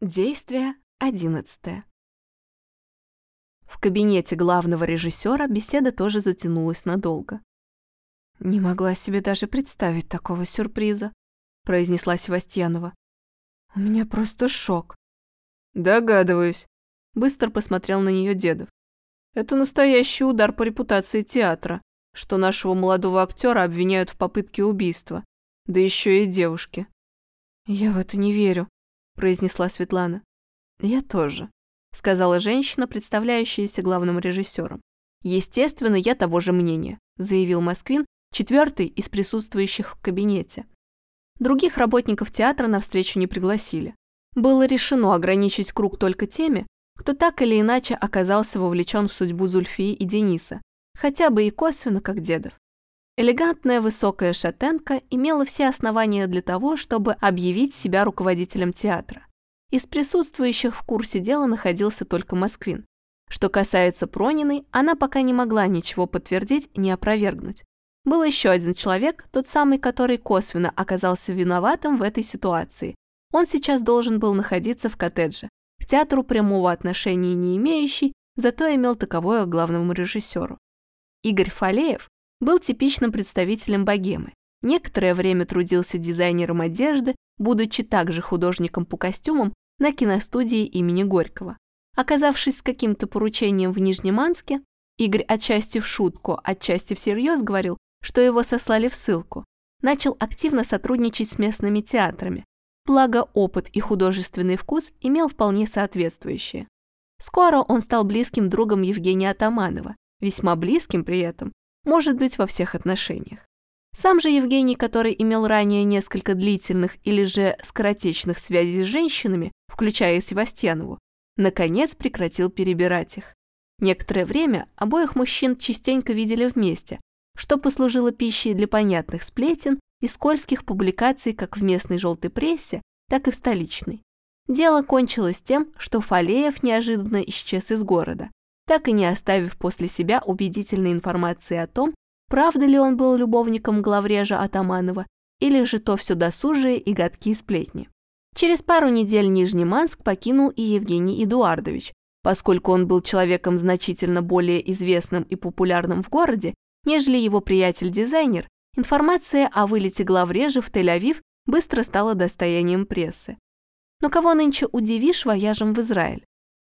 Действие одиннадцатое. В кабинете главного режиссера беседа тоже затянулась надолго. «Не могла себе даже представить такого сюрприза», — произнесла Севастьянова. «У меня просто шок». «Догадываюсь», — быстро посмотрел на нее Дедов. «Это настоящий удар по репутации театра, что нашего молодого актера обвиняют в попытке убийства, да еще и девушки». «Я в это не верю», произнесла Светлана. «Я тоже», — сказала женщина, представляющаяся главным режиссером. «Естественно, я того же мнения», — заявил Москвин, четвертый из присутствующих в кабинете. Других работников театра на встречу не пригласили. Было решено ограничить круг только теми, кто так или иначе оказался вовлечен в судьбу Зульфии и Дениса, хотя бы и косвенно, как Дедов. Элегантная высокая шатенка имела все основания для того, чтобы объявить себя руководителем театра. Из присутствующих в курсе дела находился только Москвин. Что касается Прониной, она пока не могла ничего подтвердить, не опровергнуть. Был еще один человек, тот самый, который косвенно оказался виноватым в этой ситуации. Он сейчас должен был находиться в коттедже, к театру прямого отношения не имеющий, зато имел таковое главному режиссеру. Игорь Фалеев, был типичным представителем богемы. Некоторое время трудился дизайнером одежды, будучи также художником по костюмам на киностудии имени Горького. Оказавшись с каким-то поручением в Нижнеманске, Игорь отчасти в шутку, отчасти всерьез говорил, что его сослали в ссылку. Начал активно сотрудничать с местными театрами, благо опыт и художественный вкус имел вполне соответствующие. Скоро он стал близким другом Евгения Атаманова, весьма близким при этом, может быть во всех отношениях. Сам же Евгений, который имел ранее несколько длительных или же скоротечных связей с женщинами, включая Севастьянову, наконец прекратил перебирать их. Некоторое время обоих мужчин частенько видели вместе, что послужило пищей для понятных сплетен и скользких публикаций как в местной желтой прессе, так и в столичной. Дело кончилось тем, что Фалеев неожиданно исчез из города, так и не оставив после себя убедительной информации о том, правда ли он был любовником главрежа Атаманова, или же то все досужие и гадкие сплетни. Через пару недель Нижний Манск покинул и Евгений Эдуардович, поскольку он был человеком значительно более известным и популярным в городе, нежели его приятель-дизайнер, информация о вылете главрежа в Тель-Авив быстро стала достоянием прессы. Но кого нынче удивишь вояжем в Израиль?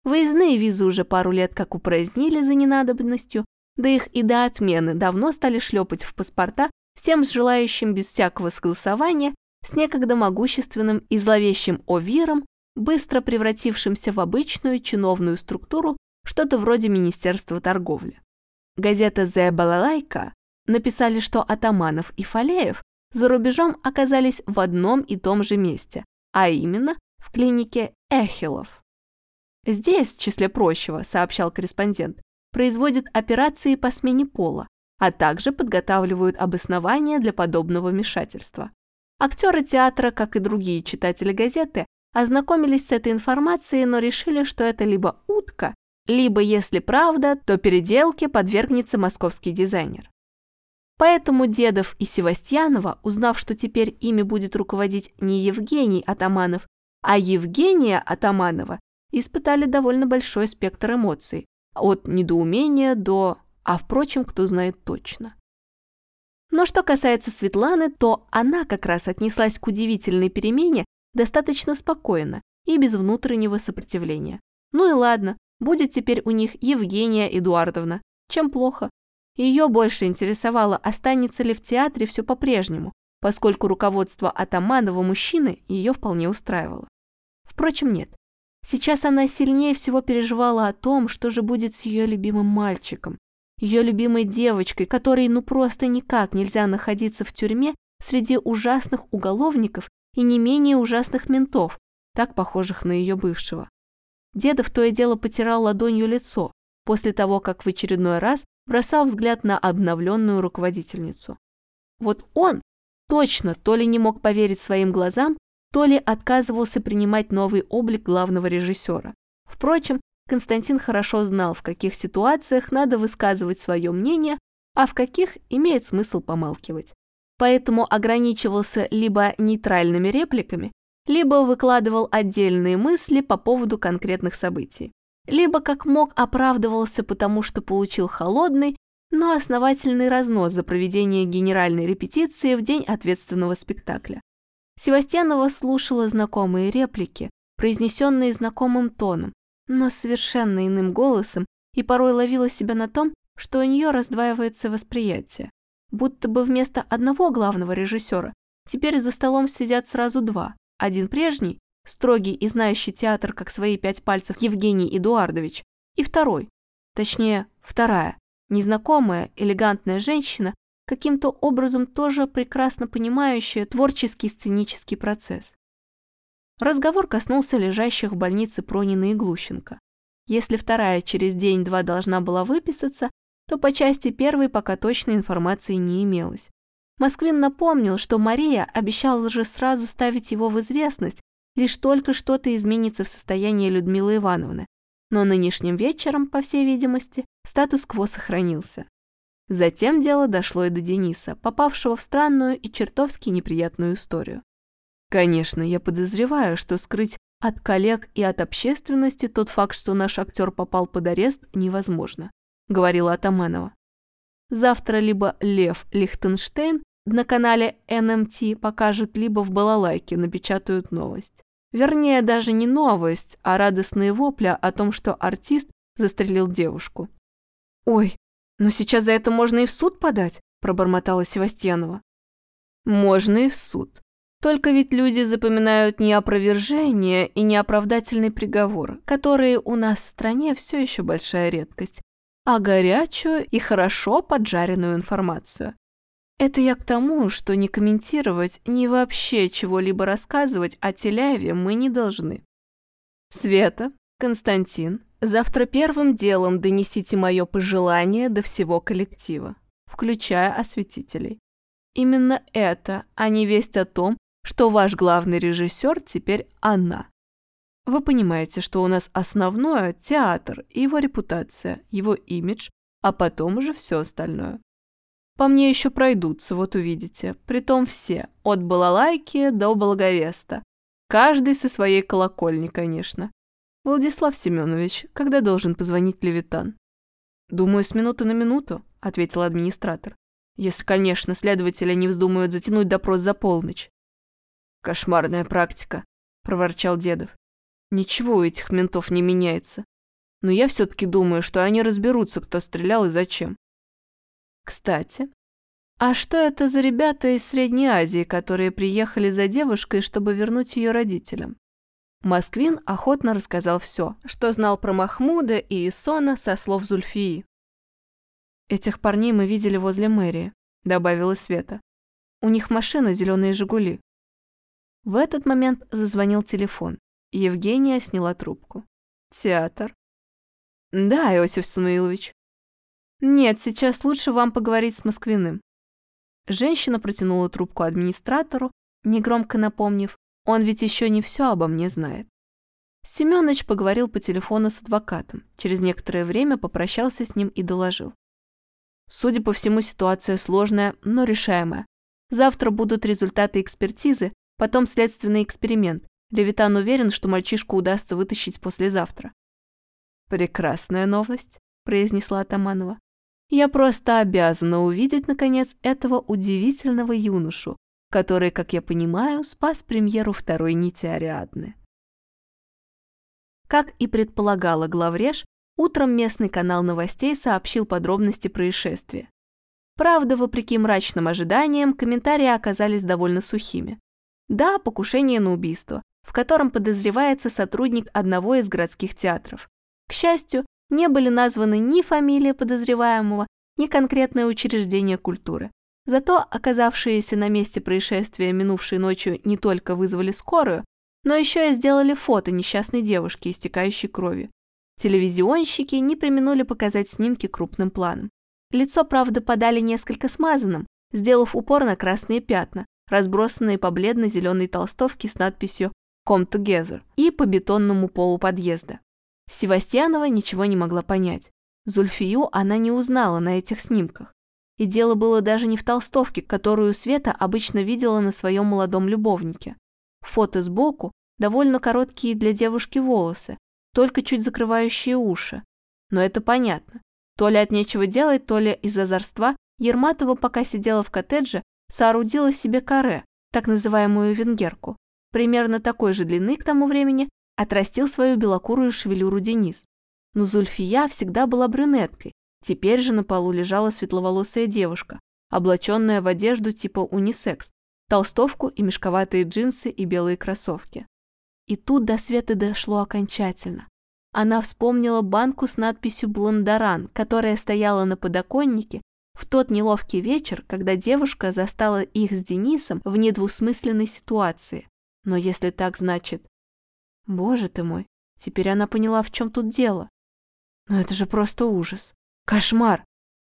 Выездные визы уже пару лет как упразднили за ненадобностью, да их и до отмены давно стали шлепать в паспорта всем желающим без всякого согласования с некогда могущественным и зловещим ОВИРом, быстро превратившимся в обычную чиновную структуру, что-то вроде Министерства торговли. Газета «Зе Балалайка» написали, что Атаманов и Фалеев за рубежом оказались в одном и том же месте, а именно в клинике Эхилов. Здесь, в числе прочего, сообщал корреспондент, производят операции по смене пола, а также подготавливают обоснования для подобного вмешательства. Актеры театра, как и другие читатели газеты, ознакомились с этой информацией, но решили, что это либо утка, либо, если правда, то переделке подвергнется московский дизайнер. Поэтому Дедов и Севастьянова, узнав, что теперь ими будет руководить не Евгений Атаманов, а Евгения Атаманова, испытали довольно большой спектр эмоций, от недоумения до «а впрочем, кто знает точно». Но что касается Светланы, то она как раз отнеслась к удивительной перемене достаточно спокойно и без внутреннего сопротивления. Ну и ладно, будет теперь у них Евгения Эдуардовна. Чем плохо? Ее больше интересовало, останется ли в театре все по-прежнему, поскольку руководство Атаманова мужчины ее вполне устраивало. Впрочем, нет. Сейчас она сильнее всего переживала о том, что же будет с ее любимым мальчиком, ее любимой девочкой, которой ну просто никак нельзя находиться в тюрьме среди ужасных уголовников и не менее ужасных ментов, так похожих на ее бывшего. Дедов то и дело потирал ладонью лицо, после того, как в очередной раз бросал взгляд на обновленную руководительницу. Вот он точно то ли не мог поверить своим глазам, то ли отказывался принимать новый облик главного режиссера. Впрочем, Константин хорошо знал, в каких ситуациях надо высказывать свое мнение, а в каких имеет смысл помалкивать. Поэтому ограничивался либо нейтральными репликами, либо выкладывал отдельные мысли по поводу конкретных событий, либо как мог оправдывался, потому что получил холодный, но основательный разнос за проведение генеральной репетиции в день ответственного спектакля. Севастьянова слушала знакомые реплики, произнесенные знакомым тоном, но совершенно иным голосом и порой ловила себя на том, что у нее раздваивается восприятие. Будто бы вместо одного главного режиссера теперь за столом сидят сразу два. Один прежний, строгий и знающий театр как свои пять пальцев Евгений Эдуардович, и второй, точнее, вторая, незнакомая, элегантная женщина, каким-то образом тоже прекрасно понимающая творческий сценический процесс. Разговор коснулся лежащих в больнице Пронина и Глущенко. Если вторая через день-два должна была выписаться, то по части первой пока точной информации не имелось. Москвин напомнил, что Мария обещала же сразу ставить его в известность, лишь только что-то изменится в состоянии Людмилы Ивановны. Но нынешним вечером, по всей видимости, статус-кво сохранился. Затем дело дошло и до Дениса, попавшего в странную и чертовски неприятную историю. Конечно, я подозреваю, что скрыть от коллег и от общественности тот факт, что наш актер попал под арест, невозможно. – говорила Атаманова. Завтра либо Лев Лихтенштейн на канале НМТ покажет, либо в балалайке напечатают новость. Вернее, даже не новость, а радостные вопля о том, что артист застрелил девушку. «Ой, но сейчас за это можно и в суд подать», – пробормотала Севастьянова. «Можно и в суд. Только ведь люди запоминают не опровержение и не оправдательный приговор, которые у нас в стране все еще большая редкость, а горячую и хорошо поджаренную информацию. Это я к тому, что не комментировать, ни вообще чего-либо рассказывать о Теляеве мы не должны. Света, Константин, завтра первым делом донесите мое пожелание до всего коллектива, включая осветителей. Именно это, а не весть о том, что ваш главный режиссер теперь она. Вы понимаете, что у нас основное – театр его репутация, его имидж, а потом уже все остальное. По мне еще пройдутся, вот увидите. Притом все, от балалайки до благовеста. Каждый со своей колокольни, конечно. Владислав Семенович, когда должен позвонить Левитан? Думаю, с минуты на минуту, ответил администратор. Если, конечно, следователи не вздумают затянуть допрос за полночь. Кошмарная практика, проворчал Дедов. Ничего у этих ментов не меняется. Но я все-таки думаю, что они разберутся, кто стрелял и зачем. Кстати, а что это за ребята из Средней Азии, которые приехали за девушкой, чтобы вернуть ее родителям? Москвин охотно рассказал все, что знал про Махмуда и Исона со слов Зульфии. «Этих парней мы видели возле мэрии», — добавила Света. «У них машина зеленые «Жигули». В этот момент зазвонил телефон. Евгения сняла трубку. «Театр?» «Да, Иосиф Самуилович». «Нет, сейчас лучше вам поговорить с Москвиным». Женщина протянула трубку администратору, негромко напомнив, он ведь еще не все обо мне знает. Семёныч поговорил по телефону с адвокатом, через некоторое время попрощался с ним и доложил. Судя по всему, ситуация сложная, но решаемая. Завтра будут результаты экспертизы, потом следственный эксперимент, Левитан уверен, что мальчишку удастся вытащить послезавтра. «Прекрасная новость», – произнесла Атаманова. «Я просто обязана увидеть, наконец, этого удивительного юношу, который, как я понимаю, спас премьеру второй нити Ариадны». Как и предполагала главреж, утром местный канал новостей сообщил подробности происшествия. Правда, вопреки мрачным ожиданиям, комментарии оказались довольно сухими. Да, покушение на убийство, в котором подозревается сотрудник одного из городских театров. К счастью, не были названы ни фамилия подозреваемого, ни конкретное учреждение культуры. Зато оказавшиеся на месте происшествия минувшей ночью не только вызвали скорую, но еще и сделали фото несчастной девушки, истекающей кровью. Телевизионщики не применули показать снимки крупным планом. Лицо, правда, подали несколько смазанным, сделав упор на красные пятна, разбросанные по бледно-зеленой толстовке с надписью Come Together и по бетонному полу подъезда. Севастьянова ничего не могла понять. Зульфию она не узнала на этих снимках. И дело было даже не в толстовке, которую Света обычно видела на своем молодом любовнике. Фото сбоку, довольно короткие для девушки волосы, только чуть закрывающие уши. Но это понятно. То ли от нечего делать, то ли из озорства Ерматова, пока сидела в коттедже, соорудила себе каре, так называемую венгерку. Примерно такой же длины к тому времени отрастил свою белокурую шевелюру Денис. Но Зульфия всегда была брюнеткой, теперь же на полу лежала светловолосая девушка, облаченная в одежду типа унисекс, толстовку и мешковатые джинсы и белые кроссовки. И тут до Светы дошло окончательно. Она вспомнила банку с надписью «Блондаран», которая стояла на подоконнике в тот неловкий вечер, когда девушка застала их с Денисом в недвусмысленной ситуации. Но если так, значит... Боже ты мой, теперь она поняла, в чем тут дело. Но это же просто ужас. Кошмар.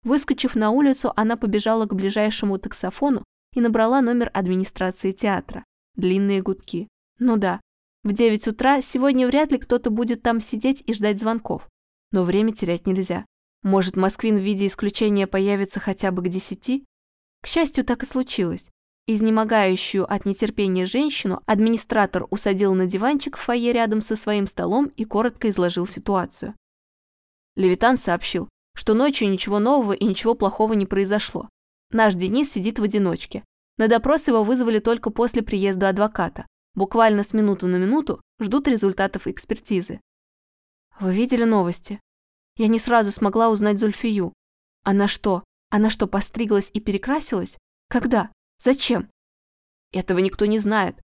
Выскочив на улицу, она побежала к ближайшему таксофону и набрала номер администрации театра. Длинные гудки. Ну да, в 9 утра сегодня вряд ли кто-то будет там сидеть и ждать звонков. Но время терять нельзя. Может, Москвин в виде исключения появится хотя бы к 10? К счастью, так и случилось. Изнемогающую от нетерпения женщину администратор усадил на диванчик в фойе рядом со своим столом и коротко изложил ситуацию. Левитан сообщил, что ночью ничего нового и ничего плохого не произошло. Наш Денис сидит в одиночке. На допрос его вызвали только после приезда адвоката. Буквально с минуты на минуту ждут результатов экспертизы. Вы видели новости? Я не сразу смогла узнать Зульфию. Она что? Она что, постриглась и перекрасилась? Когда? Зачем? Этого никто не знает.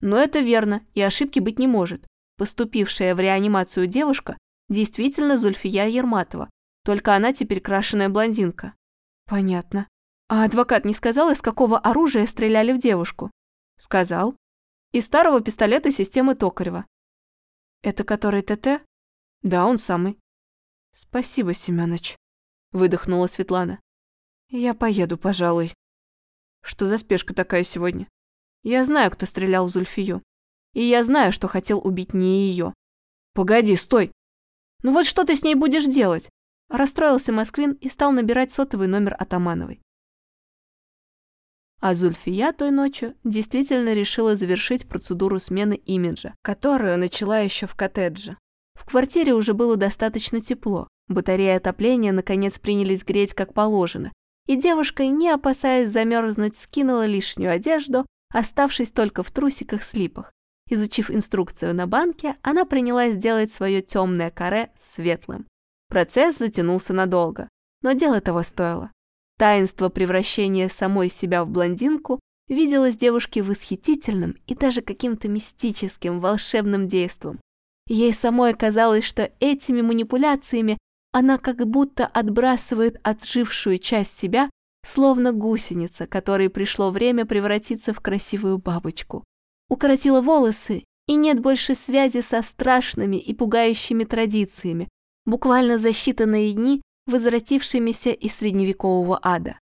Но это верно, и ошибки быть не может. Поступившая в реанимацию девушка действительно Зульфия Ерматова, только она теперь крашеная блондинка. Понятно. А адвокат не сказал, из какого оружия стреляли в девушку? Сказал. Из старого пистолета системы Токарева. Это который ТТ? Да, он самый. Спасибо, Семёныч, выдохнула Светлана. Я поеду, пожалуй. Что за спешка такая сегодня? Я знаю, кто стрелял в Зульфию. И я знаю, что хотел убить не ее. Погоди, стой. Ну вот что ты с ней будешь делать? Расстроился Москвин и стал набирать сотовый номер Атамановой. А Зульфия той ночью действительно решила завершить процедуру смены имиджа, которую начала еще в коттедже. В квартире уже было достаточно тепло, батареи отопления наконец принялись греть как положено, и девушка, не опасаясь замерзнуть, скинула лишнюю одежду, оставшись только в трусиках-слипах. Изучив инструкцию на банке, она принялась делать свое темное каре светлым. Процесс затянулся надолго, но дело того стоило. Таинство превращения самой себя в блондинку виделось девушке восхитительным и даже каким-то мистическим, волшебным действом. Ей самой казалось, что этими манипуляциями она как будто отбрасывает отжившую часть себя, словно гусеница, которой пришло время превратиться в красивую бабочку. Укоротила волосы, и нет больше связи со страшными и пугающими традициями. Буквально за считанные дни возвратившимися из средневекового ада.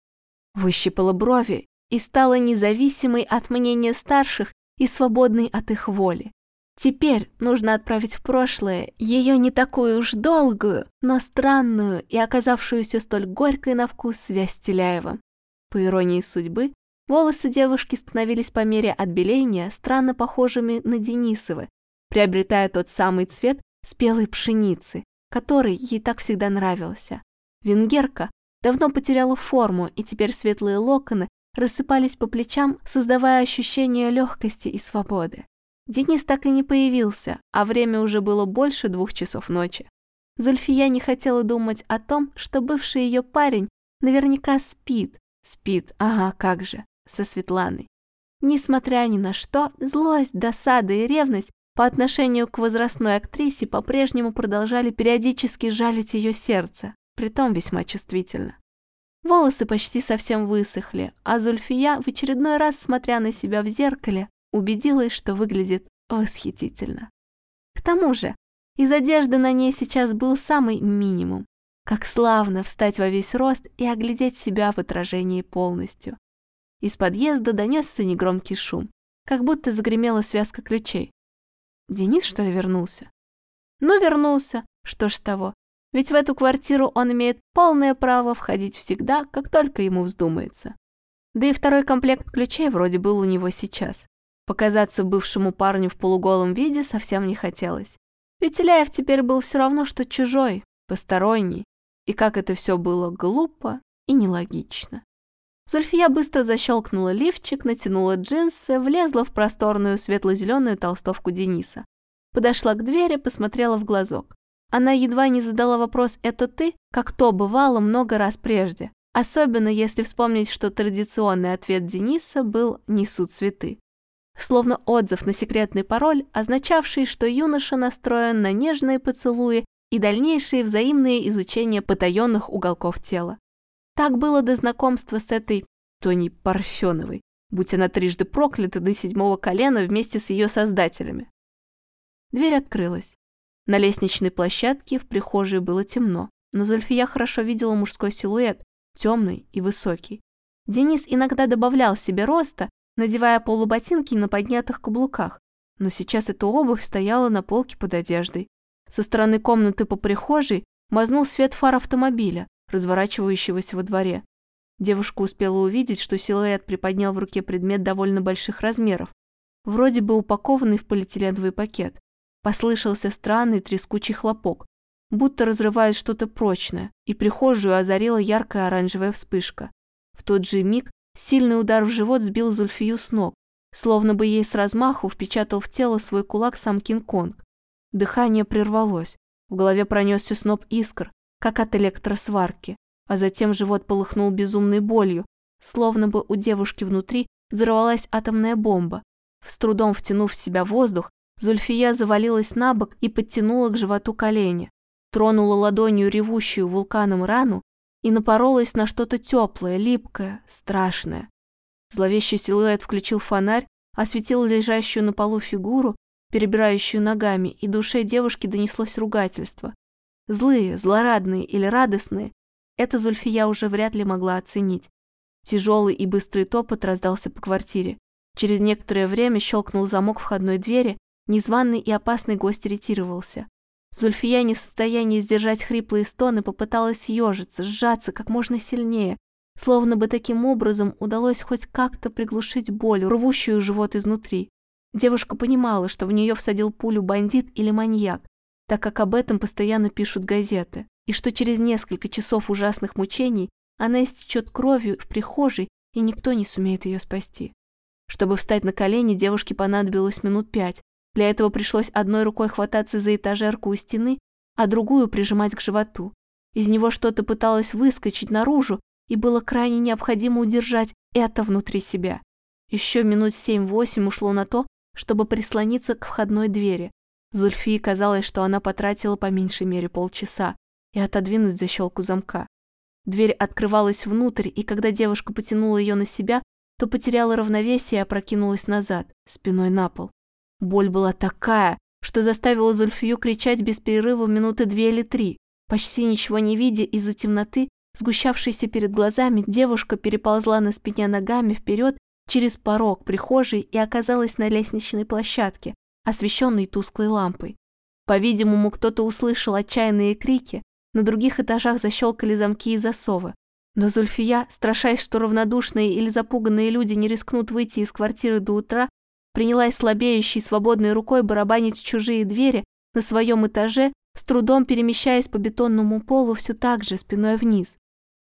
Выщипала брови и стала независимой от мнения старших и свободной от их воли. Теперь нужно отправить в прошлое ее не такую уж долгую, но странную и оказавшуюся столь горькой на вкус связь с Теляевым. По иронии судьбы, волосы девушки становились по мере отбеления странно похожими на Денисовы, приобретая тот самый цвет спелой пшеницы, который ей так всегда нравился. Венгерка давно потеряла форму, и теперь светлые локоны рассыпались по плечам, создавая ощущение легкости и свободы. Денис так и не появился, а время уже было больше двух часов ночи. Зульфия не хотела думать о том, что бывший ее парень наверняка спит. Спит, ага, как же, со Светланой. Несмотря ни на что, злость, досада и ревность по отношению к возрастной актрисе по-прежнему продолжали периодически жалить ее сердце притом весьма чувствительно. Волосы почти совсем высохли, а Зульфия, в очередной раз смотря на себя в зеркале, убедилась, что выглядит восхитительно. К тому же, из одежды на ней сейчас был самый минимум. Как славно встать во весь рост и оглядеть себя в отражении полностью. Из подъезда донесся негромкий шум, как будто загремела связка ключей. Денис, что ли, вернулся? Ну, вернулся. Что ж того? Ведь в эту квартиру он имеет полное право входить всегда, как только ему вздумается. Да и второй комплект ключей вроде был у него сейчас. Показаться бывшему парню в полуголом виде совсем не хотелось. Ведь Теляев теперь был все равно, что чужой, посторонний. И как это все было глупо и нелогично. Зульфия быстро защелкнула лифчик, натянула джинсы, влезла в просторную светло-зеленую толстовку Дениса. Подошла к двери, посмотрела в глазок. Она едва не задала вопрос «это ты?», как то бывало много раз прежде. Особенно если вспомнить, что традиционный ответ Дениса был «несут цветы». Словно отзыв на секретный пароль, означавший, что юноша настроен на нежные поцелуи и дальнейшее взаимное изучение потаенных уголков тела. Так было до знакомства с этой Тоней Парфеновой, будь она трижды проклята до седьмого колена вместе с ее создателями. Дверь открылась. На лестничной площадке в прихожей было темно, но Зульфия хорошо видела мужской силуэт, темный и высокий. Денис иногда добавлял себе роста, надевая полуботинки на поднятых каблуках, но сейчас эта обувь стояла на полке под одеждой. Со стороны комнаты по прихожей мазнул свет фар автомобиля, разворачивающегося во дворе. Девушка успела увидеть, что силуэт приподнял в руке предмет довольно больших размеров, вроде бы упакованный в полиэтиленовый пакет. Послышался странный трескучий хлопок, будто разрывает что-то прочное, и прихожую озарила яркая оранжевая вспышка. В тот же миг сильный удар в живот сбил Зульфию с ног, словно бы ей с размаху впечатал в тело свой кулак сам Кинг-Конг. Дыхание прервалось, в голове пронесся сноп искр, как от электросварки, а затем живот полыхнул безумной болью, словно бы у девушки внутри взорвалась атомная бомба. С трудом втянув в себя воздух, Зульфия завалилась на бок и подтянула к животу колени, тронула ладонью ревущую вулканом рану и напоролась на что-то теплое, липкое, страшное. Зловещий силуэт включил фонарь, осветил лежащую на полу фигуру, перебирающую ногами, и душе девушки донеслось ругательство. Злые, злорадные или радостные, это Зульфия уже вряд ли могла оценить. Тяжелый и быстрый топот раздался по квартире. Через некоторое время щелкнул замок входной двери, незваный и опасный гость ретировался. Зульфия не в состоянии сдержать хриплые стоны, попыталась съежиться, сжаться как можно сильнее, словно бы таким образом удалось хоть как-то приглушить боль, рвущую живот изнутри. Девушка понимала, что в нее всадил пулю бандит или маньяк, так как об этом постоянно пишут газеты, и что через несколько часов ужасных мучений она истечет кровью в прихожей, и никто не сумеет ее спасти. Чтобы встать на колени, девушке понадобилось минут пять. Для этого пришлось одной рукой хвататься за этажерку у стены, а другую прижимать к животу. Из него что-то пыталось выскочить наружу, и было крайне необходимо удержать это внутри себя. Еще минут семь-восемь ушло на то, чтобы прислониться к входной двери, Зульфии казалось, что она потратила по меньшей мере полчаса и отодвинуть защелку замка. Дверь открывалась внутрь, и когда девушка потянула ее на себя, то потеряла равновесие и опрокинулась назад, спиной на пол. Боль была такая, что заставила Зульфию кричать без перерыва минуты две или три. Почти ничего не видя из-за темноты, сгущавшейся перед глазами, девушка переползла на спине ногами вперед через порог прихожей и оказалась на лестничной площадке, освещенный тусклой лампой. По-видимому, кто-то услышал отчаянные крики, на других этажах защелкали замки и засовы. Но Зульфия, страшась, что равнодушные или запуганные люди не рискнут выйти из квартиры до утра, принялась слабеющей свободной рукой барабанить в чужие двери на своем этаже, с трудом перемещаясь по бетонному полу все так же, спиной вниз.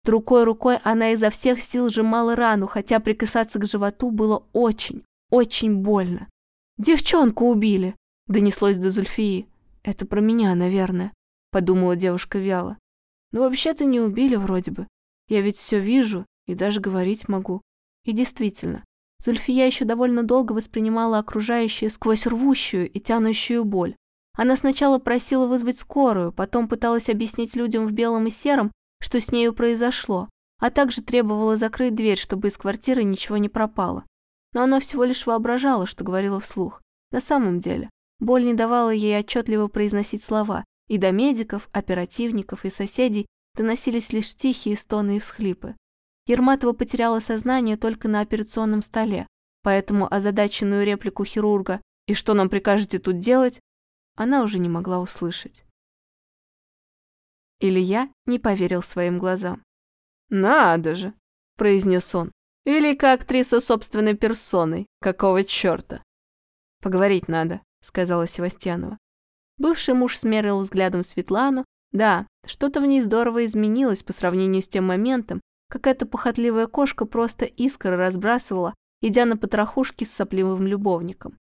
Другой рукой она изо всех сил сжимала рану, хотя прикасаться к животу было очень, очень больно. «Девчонку убили!» – донеслось до Зульфии. «Это про меня, наверное», – подумала девушка вяло. «Но вообще-то не убили вроде бы. Я ведь все вижу и даже говорить могу». И действительно, Зульфия еще довольно долго воспринимала окружающее сквозь рвущую и тянущую боль. Она сначала просила вызвать скорую, потом пыталась объяснить людям в белом и сером, что с нею произошло, а также требовала закрыть дверь, чтобы из квартиры ничего не пропало но она всего лишь воображала, что говорила вслух. На самом деле, боль не давала ей отчетливо произносить слова, и до медиков, оперативников и соседей доносились лишь тихие стоны и всхлипы. Ерматова потеряла сознание только на операционном столе, поэтому озадаченную реплику хирурга «И что нам прикажете тут делать?» она уже не могла услышать. Илья не поверил своим глазам. «Надо же!» – произнес он. Великая актриса собственной персоной. Какого черта? «Поговорить надо», — сказала Севастьянова. Бывший муж смерил взглядом Светлану. Да, что-то в ней здорово изменилось по сравнению с тем моментом, как эта похотливая кошка просто искры разбрасывала, идя на потрохушки с сопливым любовником.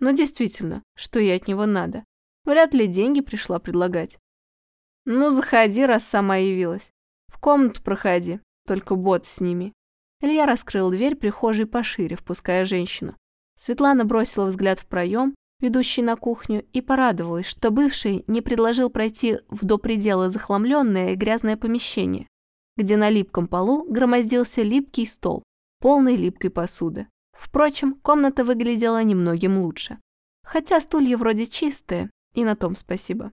Но действительно, что ей от него надо? Вряд ли деньги пришла предлагать. Ну, заходи, раз сама явилась. В комнату проходи, только бот сними. Илья раскрыл дверь прихожей пошире, впуская женщину. Светлана бросила взгляд в проем, ведущий на кухню, и порадовалась, что бывший не предложил пройти в до предела захламленное и грязное помещение, где на липком полу громоздился липкий стол, полный липкой посуды. Впрочем, комната выглядела немногим лучше. Хотя стулья вроде чистые, и на том спасибо.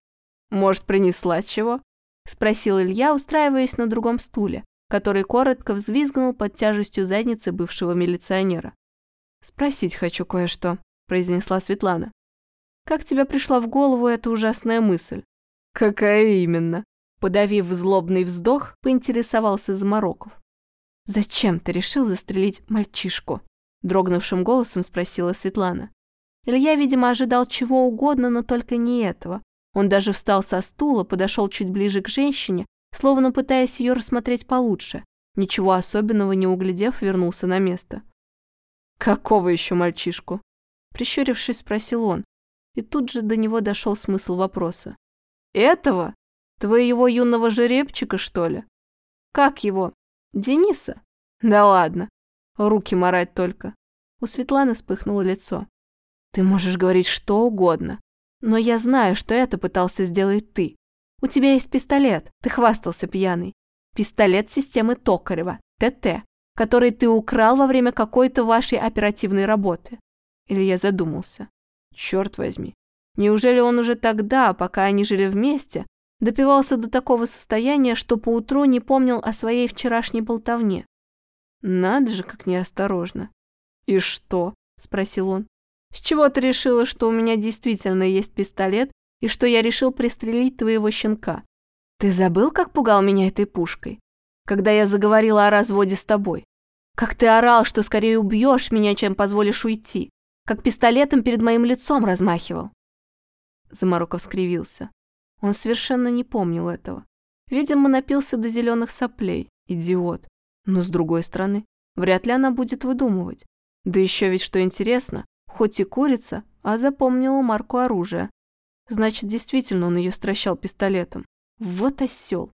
«Может, принесла чего?» – спросил Илья, устраиваясь на другом стуле, который коротко взвизгнул под тяжестью задницы бывшего милиционера. «Спросить хочу кое-что», – произнесла Светлана. «Как тебе пришла в голову эта ужасная мысль?» «Какая именно?» Подавив злобный вздох, поинтересовался Замороков. «Зачем ты решил застрелить мальчишку?» Дрогнувшим голосом спросила Светлана. Илья, видимо, ожидал чего угодно, но только не этого. Он даже встал со стула, подошел чуть ближе к женщине, словно пытаясь ее рассмотреть получше. Ничего особенного не углядев, вернулся на место. «Какого еще мальчишку?» Прищурившись, спросил он. И тут же до него дошел смысл вопроса. «Этого? Твоего юного жеребчика, что ли? Как его? Дениса? Да ладно. Руки морать только. У Светланы вспыхнуло лицо. Ты можешь говорить что угодно, но я знаю, что это пытался сделать ты. У тебя есть пистолет, ты хвастался пьяный. Пистолет системы Токарева, ТТ, который ты украл во время какой-то вашей оперативной работы. Или я задумался. Черт возьми. Неужели он уже тогда, пока они жили вместе, допивался до такого состояния, что поутру не помнил о своей вчерашней болтовне? Надо же, как неосторожно. «И что?» – спросил он. «С чего ты решила, что у меня действительно есть пистолет и что я решил пристрелить твоего щенка? Ты забыл, как пугал меня этой пушкой, когда я заговорила о разводе с тобой? Как ты орал, что скорее убьешь меня, чем позволишь уйти? Как пистолетом перед моим лицом размахивал?» Замороков скривился. Он совершенно не помнил этого. Видимо, напился до зеленых соплей. Идиот. Но с другой стороны, вряд ли она будет выдумывать. Да еще ведь что интересно, хоть и курица, а запомнила марку оружия. Значит, действительно он ее стращал пистолетом. Вот осел.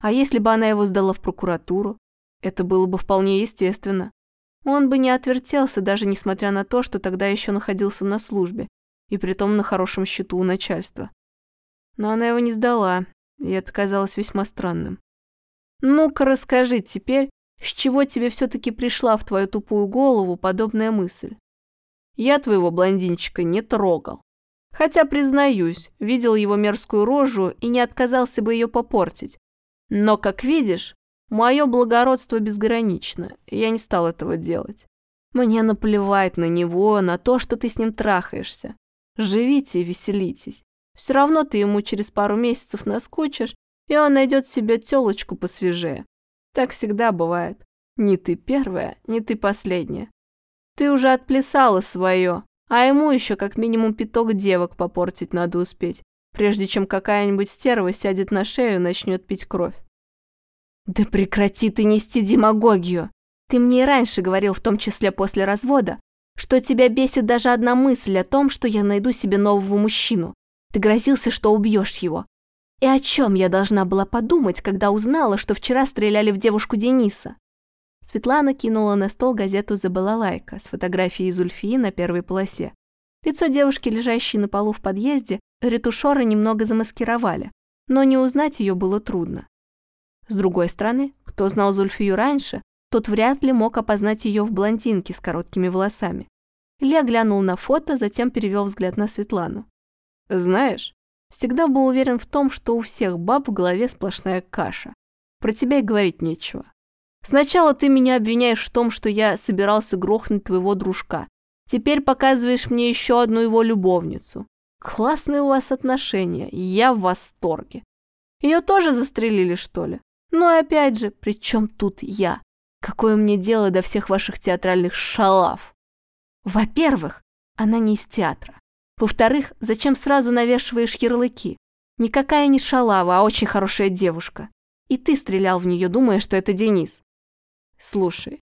А если бы она его сдала в прокуратуру? Это было бы вполне естественно. Он бы не отвертелся, даже несмотря на то, что тогда еще находился на службе, и притом на хорошем счету у начальства. Но она его не сдала, и это казалось весьма странным. «Ну-ка расскажи теперь, с чего тебе все-таки пришла в твою тупую голову подобная мысль? Я твоего блондинчика не трогал. Хотя, признаюсь, видел его мерзкую рожу и не отказался бы ее попортить. Но, как видишь, мое благородство безгранично, и я не стал этого делать. Мне наплевать на него, на то, что ты с ним трахаешься. Живите и веселитесь. Все равно ты ему через пару месяцев наскучишь, и он найдет себе телочку посвежее. Так всегда бывает. Не ты первая, не ты последняя. Ты уже отплясала свое, а ему еще как минимум пяток девок попортить надо успеть, прежде чем какая-нибудь стерва сядет на шею и начнет пить кровь. Да прекрати ты нести демагогию. Ты мне и раньше говорил, в том числе после развода, что тебя бесит даже одна мысль о том, что я найду себе нового мужчину. Ты грозился, что убьешь его. И о чем я должна была подумать, когда узнала, что вчера стреляли в девушку Дениса? Светлана кинула на стол газету «Забалалайка» с фотографией Зульфии на первой полосе. Лицо девушки, лежащей на полу в подъезде, ретушеры немного замаскировали, но не узнать ее было трудно. С другой стороны, кто знал Зульфию раньше, тот вряд ли мог опознать ее в блондинке с короткими волосами. Илья глянул на фото, затем перевел взгляд на Светлану. «Знаешь, Всегда был уверен в том, что у всех баб в голове сплошная каша. Про тебя и говорить нечего. Сначала ты меня обвиняешь в том, что я собирался грохнуть твоего дружка. Теперь показываешь мне еще одну его любовницу. Классные у вас отношения, я в восторге. Ее тоже застрелили, что ли? Ну и опять же, при чем тут я? Какое мне дело до всех ваших театральных шалав? Во-первых, она не из театра. Во-вторых, зачем сразу навешиваешь ярлыки? Никакая не шалава, а очень хорошая девушка. И ты стрелял в нее, думая, что это Денис. Слушай,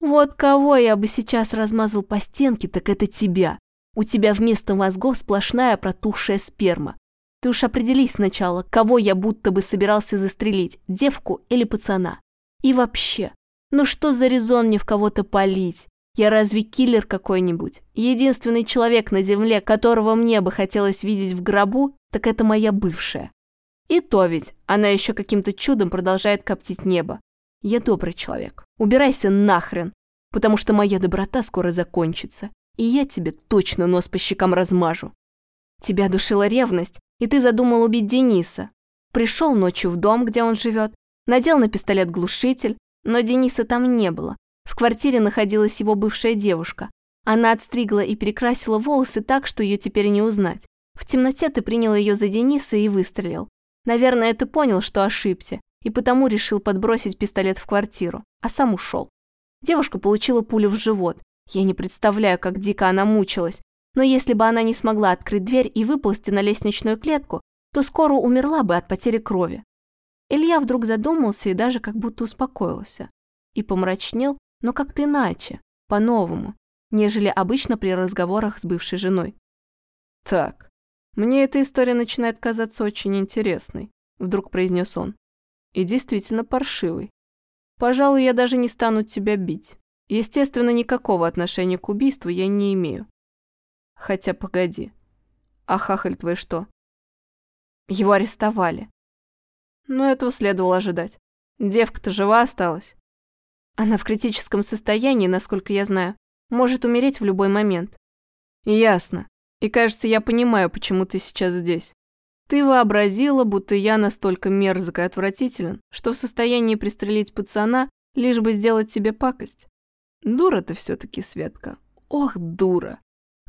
вот кого я бы сейчас размазал по стенке, так это тебя. У тебя вместо мозгов сплошная протухшая сперма. Ты уж определись сначала, кого я будто бы собирался застрелить, девку или пацана. И вообще, ну что за резон мне в кого-то палить? Я разве киллер какой-нибудь? Единственный человек на земле, которого мне бы хотелось видеть в гробу, так это моя бывшая. И то ведь, она еще каким-то чудом продолжает коптить небо. Я добрый человек. Убирайся нахрен, потому что моя доброта скоро закончится, и я тебе точно нос по щекам размажу. Тебя душила ревность, и ты задумал убить Дениса. Пришел ночью в дом, где он живет, надел на пистолет глушитель, но Дениса там не было. В квартире находилась его бывшая девушка. Она отстригла и перекрасила волосы так, что ее теперь не узнать. В темноте ты принял ее за Дениса и выстрелил. Наверное, ты понял, что ошибся, и потому решил подбросить пистолет в квартиру, а сам ушел. Девушка получила пулю в живот. Я не представляю, как дико она мучилась, но если бы она не смогла открыть дверь и выползти на лестничную клетку, то скоро умерла бы от потери крови. Илья вдруг задумался и даже как будто успокоился. И помрачнел, но как-то иначе, по-новому, нежели обычно при разговорах с бывшей женой. «Так, мне эта история начинает казаться очень интересной», вдруг произнес он. «И действительно паршивой. Пожалуй, я даже не стану тебя бить. Естественно, никакого отношения к убийству я не имею. Хотя, погоди. А хахаль твой что? Его арестовали. Но этого следовало ожидать. Девка-то жива осталась. Она в критическом состоянии, насколько я знаю. Может умереть в любой момент. Ясно. И кажется, я понимаю, почему ты сейчас здесь. Ты вообразила, будто я настолько мерзок и отвратителен, что в состоянии пристрелить пацана, лишь бы сделать тебе пакость. Дура ты все-таки, Светка. Ох, дура.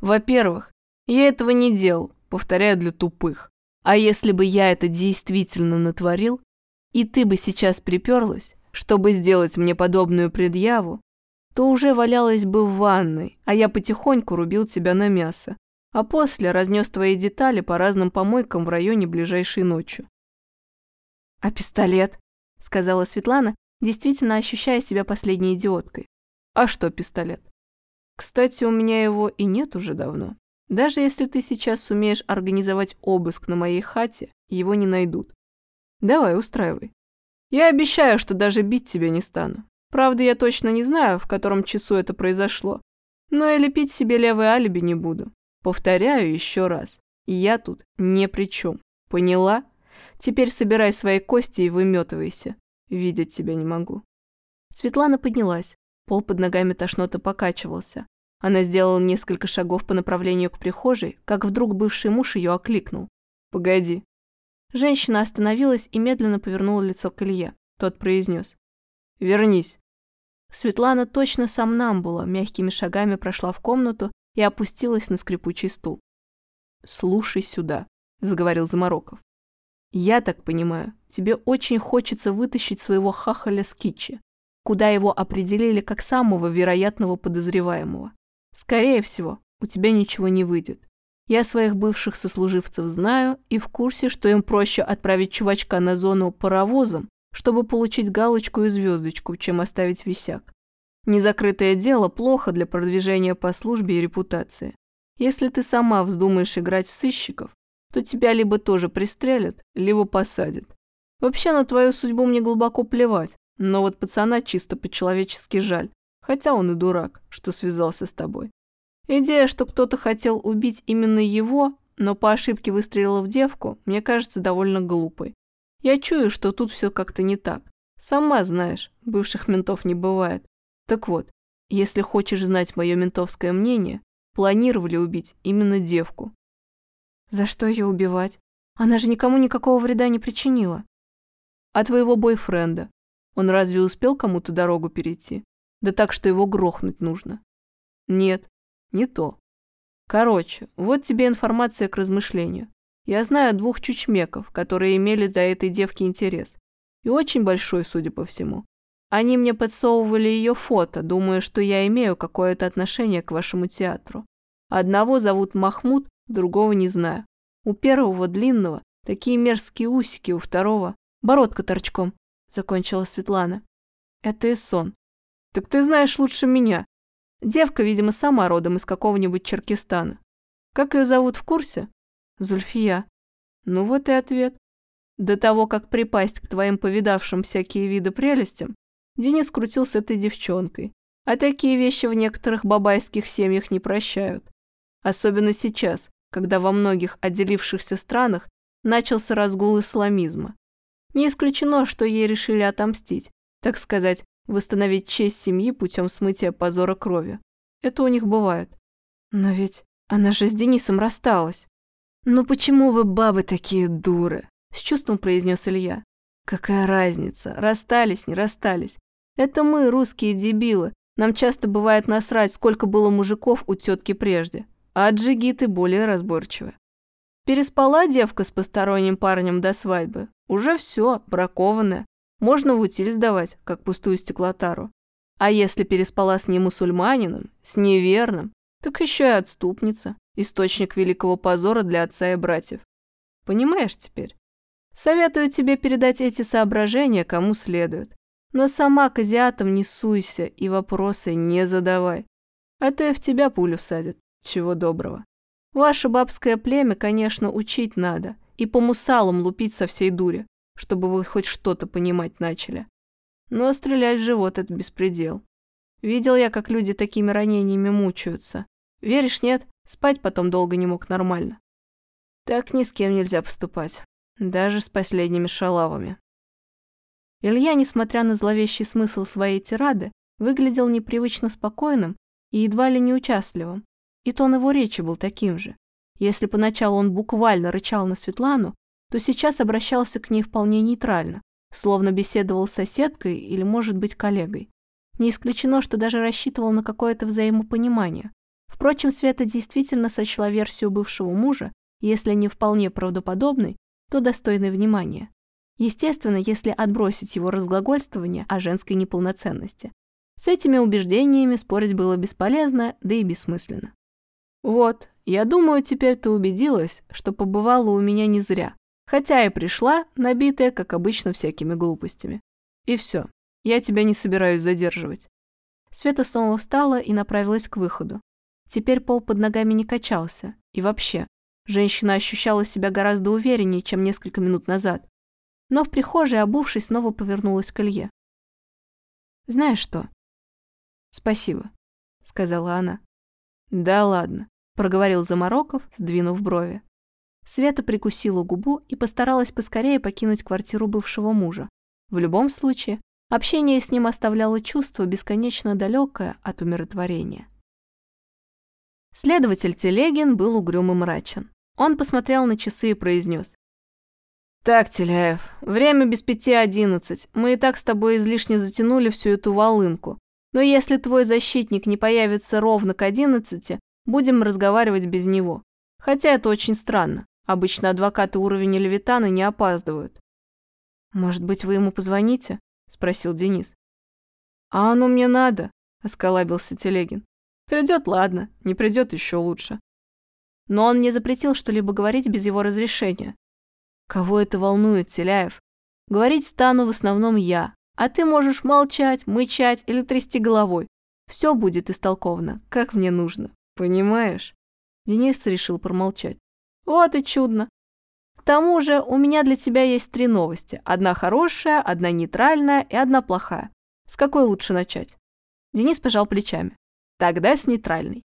Во-первых, я этого не делал, повторяю, для тупых. А если бы я это действительно натворил, и ты бы сейчас приперлась, чтобы сделать мне подобную предъяву, то уже валялась бы в ванной, а я потихоньку рубил тебя на мясо, а после разнес твои детали по разным помойкам в районе ближайшей ночью. «А пистолет?» – сказала Светлана, действительно ощущая себя последней идиоткой. «А что пистолет?» Кстати, у меня его и нет уже давно. Даже если ты сейчас сумеешь организовать обыск на моей хате, его не найдут. Давай, устраивай. Я обещаю, что даже бить тебя не стану. Правда, я точно не знаю, в котором часу это произошло. Но и лепить себе левое алиби не буду. Повторяю еще раз. Я тут ни при чем. Поняла? Теперь собирай свои кости и выметывайся. Видеть тебя не могу. Светлана поднялась. Пол под ногами тошноты покачивался. Она сделала несколько шагов по направлению к прихожей, как вдруг бывший муж ее окликнул. «Погоди». Женщина остановилась и медленно повернула лицо к Илье. Тот произнес. «Вернись». Светлана точно сомнамбула, мягкими шагами прошла в комнату и опустилась на скрипучий стул. «Слушай сюда», – заговорил Замороков. «Я так понимаю, тебе очень хочется вытащить своего хахаля с кичи куда его определили как самого вероятного подозреваемого. Скорее всего, у тебя ничего не выйдет. Я своих бывших сослуживцев знаю и в курсе, что им проще отправить чувачка на зону паровозом, чтобы получить галочку и звездочку, чем оставить висяк. Незакрытое дело плохо для продвижения по службе и репутации. Если ты сама вздумаешь играть в сыщиков, то тебя либо тоже пристрелят, либо посадят. Вообще на твою судьбу мне глубоко плевать, но вот пацана чисто по-человечески жаль, хотя он и дурак, что связался с тобой. Идея, что кто-то хотел убить именно его, но по ошибке выстрелил в девку, мне кажется довольно глупой. Я чую, что тут все как-то не так. Сама знаешь, бывших ментов не бывает. Так вот, если хочешь знать мое ментовское мнение, планировали убить именно девку. За что ее убивать? Она же никому никакого вреда не причинила. А твоего бойфренда? Он разве успел кому-то дорогу перейти? Да так, что его грохнуть нужно. Нет, не то. Короче, вот тебе информация к размышлению. Я знаю двух чучмеков, которые имели до этой девки интерес. И очень большой, судя по всему. Они мне подсовывали ее фото, думая, что я имею какое-то отношение к вашему театру. Одного зовут Махмуд, другого не знаю. У первого длинного такие мерзкие усики, у второго бородка торчком, закончила Светлана. Это и сон. Так ты знаешь лучше меня. Девка, видимо, сама родом из какого-нибудь Черкестана. Как ее зовут в курсе? Зульфия. Ну вот и ответ. До того, как припасть к твоим повидавшим всякие виды прелестям, Денис крутил с этой девчонкой. А такие вещи в некоторых бабайских семьях не прощают. Особенно сейчас, когда во многих отделившихся странах начался разгул исламизма. Не исключено, что ей решили отомстить, так сказать, восстановить честь семьи путем смытия позора крови. Это у них бывает. Но ведь она же с Денисом рассталась. «Ну почему вы, бабы, такие дуры?» С чувством произнес Илья. «Какая разница, расстались, не расстались. Это мы, русские дебилы. Нам часто бывает насрать, сколько было мужиков у тетки прежде. А джигиты более разборчивы. Переспала девка с посторонним парнем до свадьбы. Уже все, бракованная. Можно в утиль сдавать, как пустую стеклотару. А если переспала с немусульманином, с неверным, так еще и отступница, источник великого позора для отца и братьев. Понимаешь теперь? Советую тебе передать эти соображения кому следует. Но сама к азиатам не суйся и вопросы не задавай. А то и в тебя пулю садят. Чего доброго. Ваше бабское племя, конечно, учить надо. И по мусалам лупить со всей дури, чтобы вы хоть что-то понимать начали. Но стрелять в живот – это беспредел. Видел я, как люди такими ранениями мучаются. Веришь, нет? Спать потом долго не мог нормально. Так ни с кем нельзя поступать. Даже с последними шалавами. Илья, несмотря на зловещий смысл своей тирады, выглядел непривычно спокойным и едва ли не участливым. И тон его речи был таким же. Если поначалу он буквально рычал на Светлану, то сейчас обращался к ней вполне нейтрально, словно беседовал с соседкой или, может быть, коллегой. Не исключено, что даже рассчитывал на какое-то взаимопонимание. Впрочем, Света действительно сочла версию бывшего мужа, если не вполне правдоподобной, то достойной внимания. Естественно, если отбросить его разглагольствование о женской неполноценности. С этими убеждениями спорить было бесполезно, да и бессмысленно. «Вот, я думаю, теперь ты убедилась, что побывала у меня не зря, хотя и пришла, набитая, как обычно, всякими глупостями. И все, я тебя не собираюсь задерживать». Света снова встала и направилась к выходу. Теперь пол под ногами не качался. И вообще, женщина ощущала себя гораздо увереннее, чем несколько минут назад но в прихожей, обувшись, снова повернулась к Илье. «Знаешь что?» «Спасибо», — сказала она. «Да ладно», — проговорил Замороков, сдвинув брови. Света прикусила губу и постаралась поскорее покинуть квартиру бывшего мужа. В любом случае, общение с ним оставляло чувство бесконечно далекое от умиротворения. Следователь Телегин был угрюм и мрачен. Он посмотрел на часы и произнес. «Так, Теляев, время без пяти одиннадцать. Мы и так с тобой излишне затянули всю эту волынку. Но если твой защитник не появится ровно к одиннадцати, будем разговаривать без него. Хотя это очень странно. Обычно адвокаты уровня Левитана не опаздывают». «Может быть, вы ему позвоните?» – спросил Денис. «А оно мне надо», – осколабился Телегин. «Придет, ладно, не придет еще лучше». Но он мне запретил что-либо говорить без его разрешения. Кого это волнует, Теляев? Говорить стану в основном я, а ты можешь молчать, мычать или трясти головой. Все будет истолковано, как мне нужно. Понимаешь? Денис решил промолчать. Вот и чудно. К тому же у меня для тебя есть три новости. Одна хорошая, одна нейтральная и одна плохая. С какой лучше начать? Денис пожал плечами. Тогда с нейтральной.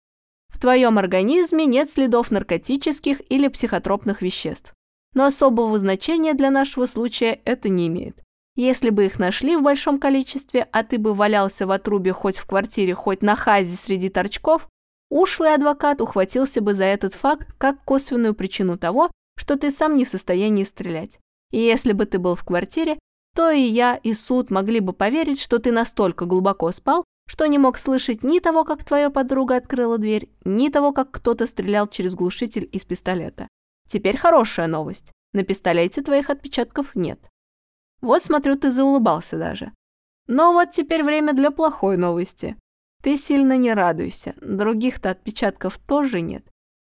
В твоем организме нет следов наркотических или психотропных веществ но особого значения для нашего случая это не имеет. Если бы их нашли в большом количестве, а ты бы валялся в отрубе хоть в квартире, хоть на хазе среди торчков, ушлый адвокат ухватился бы за этот факт как косвенную причину того, что ты сам не в состоянии стрелять. И если бы ты был в квартире, то и я, и суд могли бы поверить, что ты настолько глубоко спал, что не мог слышать ни того, как твоя подруга открыла дверь, ни того, как кто-то стрелял через глушитель из пистолета. Теперь хорошая новость. На пистолете твоих отпечатков нет. Вот, смотрю, ты заулыбался даже. Но вот теперь время для плохой новости. Ты сильно не радуйся, других-то отпечатков тоже нет.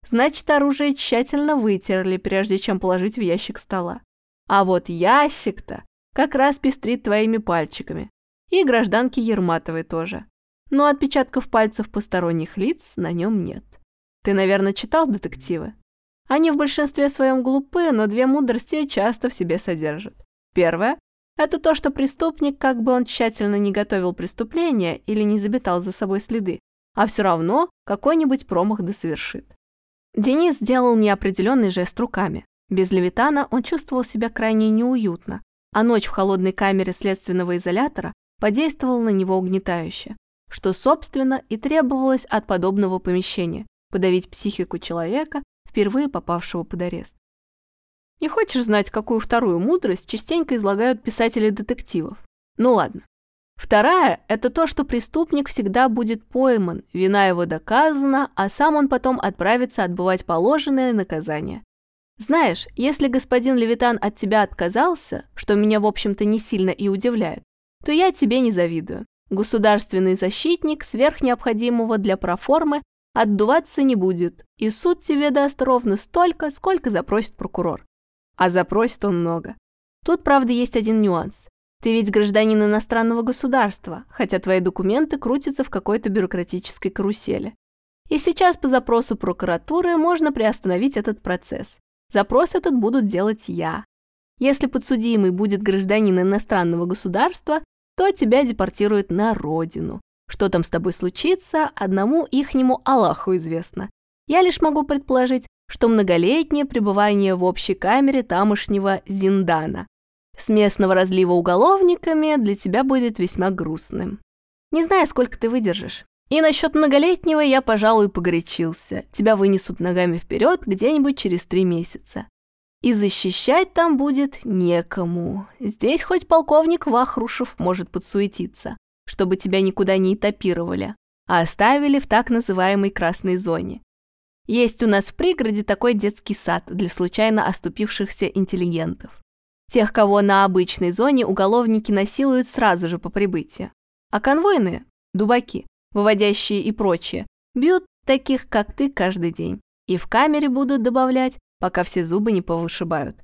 Значит, оружие тщательно вытерли, прежде чем положить в ящик стола. А вот ящик-то как раз пестрит твоими пальчиками. И гражданки Ерматовой тоже. Но отпечатков пальцев посторонних лиц на нем нет. Ты, наверное, читал детективы? Они в большинстве своем глупы, но две мудрости часто в себе содержат. Первое это то, что преступник, как бы он тщательно не готовил преступление или не забитал за собой следы, а все равно какой-нибудь промах да совершит. Денис сделал неопределенный жест руками. Без Левитана он чувствовал себя крайне неуютно, а ночь в холодной камере следственного изолятора подействовала на него угнетающе, что, собственно, и требовалось от подобного помещения – подавить психику человека, впервые попавшего под арест. Не хочешь знать, какую вторую мудрость частенько излагают писатели детективов? Ну ладно. Вторая – это то, что преступник всегда будет пойман, вина его доказана, а сам он потом отправится отбывать положенное наказание. Знаешь, если господин Левитан от тебя отказался, что меня, в общем-то, не сильно и удивляет, то я тебе не завидую. Государственный защитник сверх необходимого для проформы отдуваться не будет, и суд тебе даст ровно столько, сколько запросит прокурор а запросит он много. Тут, правда, есть один нюанс. Ты ведь гражданин иностранного государства, хотя твои документы крутятся в какой-то бюрократической карусели. И сейчас по запросу прокуратуры можно приостановить этот процесс. Запрос этот будут делать я. Если подсудимый будет гражданин иностранного государства, то тебя депортируют на родину. Что там с тобой случится, одному ихнему Аллаху известно. Я лишь могу предположить, что многолетнее пребывание в общей камере тамошнего Зиндана с местного разлива уголовниками для тебя будет весьма грустным. Не знаю, сколько ты выдержишь. И насчет многолетнего я, пожалуй, погорячился. Тебя вынесут ногами вперед где-нибудь через три месяца. И защищать там будет некому. Здесь хоть полковник Вахрушев может подсуетиться, чтобы тебя никуда не этапировали, а оставили в так называемой красной зоне. Есть у нас в пригороде такой детский сад для случайно оступившихся интеллигентов. Тех, кого на обычной зоне уголовники насилуют сразу же по прибытии. А конвойные, дубаки, выводящие и прочие, бьют таких, как ты, каждый день. И в камере будут добавлять, пока все зубы не повышибают.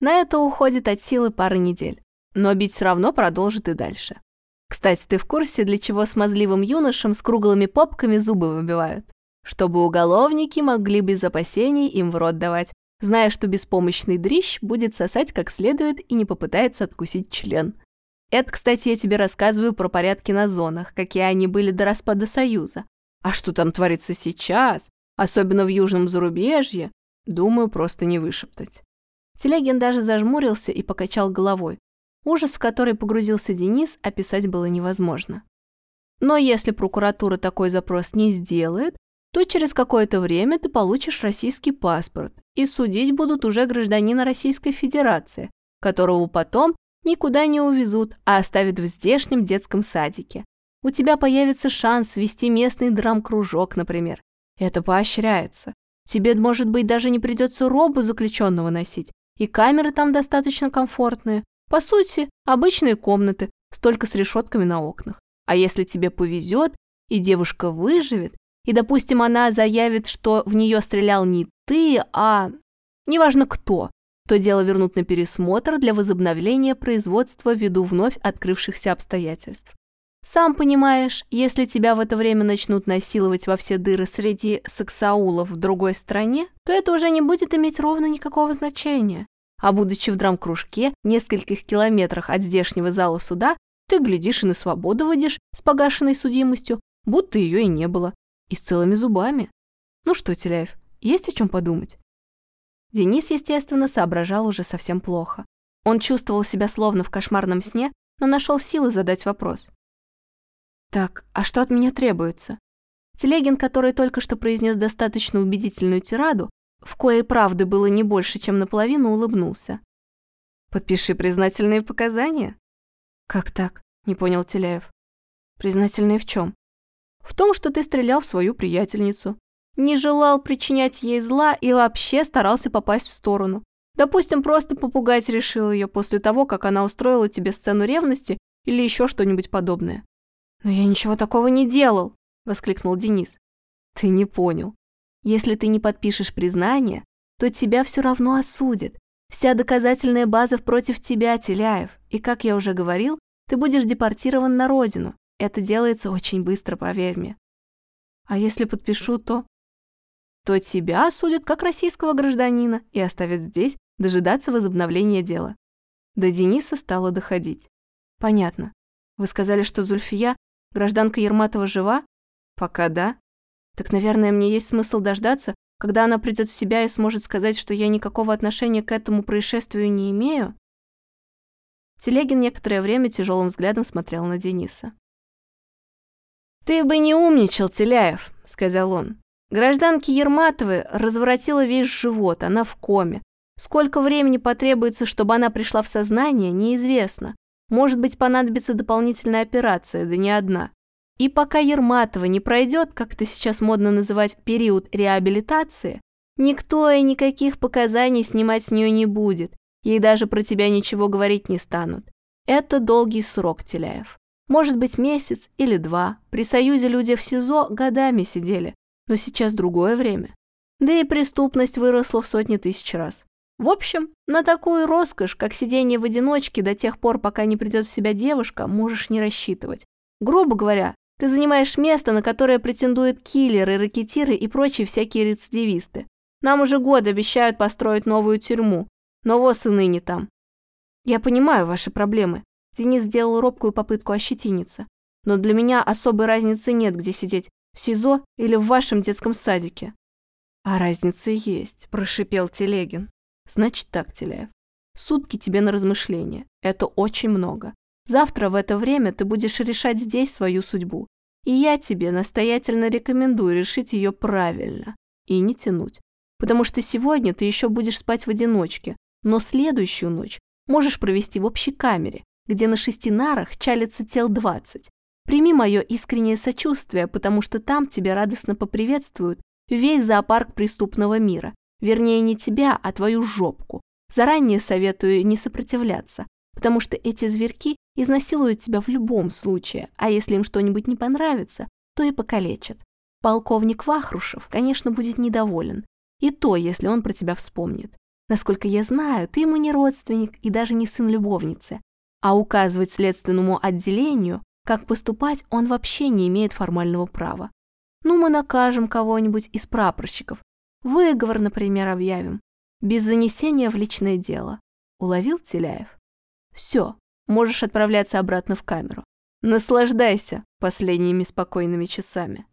На это уходит от силы пары недель. Но бить все равно продолжит и дальше. Кстати, ты в курсе, для чего смазливым юношам с круглыми попками зубы выбивают? чтобы уголовники могли без опасений им в рот давать, зная, что беспомощный дрищ будет сосать как следует и не попытается откусить член. Это, кстати, я тебе рассказываю про порядки на зонах, какие они были до распада Союза. А что там творится сейчас, особенно в южном зарубежье, думаю, просто не вышептать. Телегин даже зажмурился и покачал головой. Ужас, в который погрузился Денис, описать было невозможно. Но если прокуратура такой запрос не сделает, то через какое-то время ты получишь российский паспорт, и судить будут уже гражданина Российской Федерации, которого потом никуда не увезут, а оставят в здешнем детском садике. У тебя появится шанс вести местный драм-кружок, например. Это поощряется. Тебе, может быть, даже не придется робу заключенного носить, и камеры там достаточно комфортные. По сути, обычные комнаты, столько с решетками на окнах. А если тебе повезет, и девушка выживет, и, допустим, она заявит, что в нее стрелял не ты, а... неважно кто, то дело вернут на пересмотр для возобновления производства ввиду вновь открывшихся обстоятельств. Сам понимаешь, если тебя в это время начнут насиловать во все дыры среди сексаулов в другой стране, то это уже не будет иметь ровно никакого значения. А будучи в драм-кружке, нескольких километрах от здешнего зала суда, ты глядишь и на свободу выйдешь с погашенной судимостью, будто ее и не было. И с целыми зубами. Ну что, Теляев, есть о чем подумать? Денис, естественно, соображал уже совсем плохо. Он чувствовал себя словно в кошмарном сне, но нашел силы задать вопрос. «Так, а что от меня требуется?» Телегин, который только что произнес достаточно убедительную тираду, в коей правды было не больше, чем наполовину, улыбнулся. «Подпиши признательные показания». «Как так?» – не понял Теляев. «Признательные в чем?» В том, что ты стрелял в свою приятельницу. Не желал причинять ей зла и вообще старался попасть в сторону. Допустим, просто попугать решил ее после того, как она устроила тебе сцену ревности или еще что-нибудь подобное. Но я ничего такого не делал. – воскликнул Денис. «Ты не понял. Если ты не подпишешь признание, то тебя все равно осудят. Вся доказательная база против тебя, Теляев. И, как я уже говорил, ты будешь депортирован на родину. Это делается очень быстро, поверь мне. А если подпишу, то... То тебя осудят как российского гражданина и оставят здесь дожидаться возобновления дела. До Дениса стало доходить. Понятно. Вы сказали, что Зульфия, гражданка Ерматова, жива? Пока да. Так, наверное, мне есть смысл дождаться, когда она придет в себя и сможет сказать, что я никакого отношения к этому происшествию не имею? Телегин некоторое время тяжелым взглядом смотрел на Дениса. «Ты бы не умничал, Теляев», — сказал он. «Гражданке Ерматовой разворотила весь живот, она в коме. Сколько времени потребуется, чтобы она пришла в сознание, неизвестно. Может быть, понадобится дополнительная операция, да не одна. И пока Ерматова не пройдет, как это сейчас модно называть, период реабилитации, никто и никаких показаний снимать с нее не будет. Ей даже про тебя ничего говорить не станут. Это долгий срок, Теляев. Может быть, месяц или два. При Союзе люди в СИЗО годами сидели. Но сейчас другое время. Да и преступность выросла в сотни тысяч раз. В общем, на такую роскошь, как сидение в одиночке до тех пор, пока не придет в себя девушка, можешь не рассчитывать. Грубо говоря, ты занимаешь место, на которое претендуют киллеры, ракетиры и прочие всякие рецидивисты. Нам уже год обещают построить новую тюрьму, но воз и ныне там. Я понимаю ваши проблемы. Денис сделал робкую попытку ощетиниться. Но для меня особой разницы нет, где сидеть, в СИЗО или в вашем детском садике. А разница есть, прошипел Телегин. Значит так, Теляев. Сутки тебе на размышление. Это очень много. Завтра в это время ты будешь решать здесь свою судьбу. И я тебе настоятельно рекомендую решить ее правильно и не тянуть. Потому что сегодня ты еще будешь спать в одиночке, но следующую ночь можешь провести в общей камере, где на шести нарах чалится тел двадцать. Прими мое искреннее сочувствие, потому что там тебя радостно поприветствуют весь зоопарк преступного мира. Вернее, не тебя, а твою жопку. Заранее советую не сопротивляться, потому что эти зверьки изнасилуют тебя в любом случае, а если им что-нибудь не понравится, то и покалечат. Полковник Вахрушев, конечно, будет недоволен. И то, если он про тебя вспомнит. Насколько я знаю, ты ему не родственник и даже не сын любовницы. А указывать следственному отделению, как поступать, он вообще не имеет формального права. Ну, мы накажем кого-нибудь из прапорщиков. Выговор, например, объявим. Без занесения в личное дело. Уловил Теляев? Все, можешь отправляться обратно в камеру. Наслаждайся последними спокойными часами.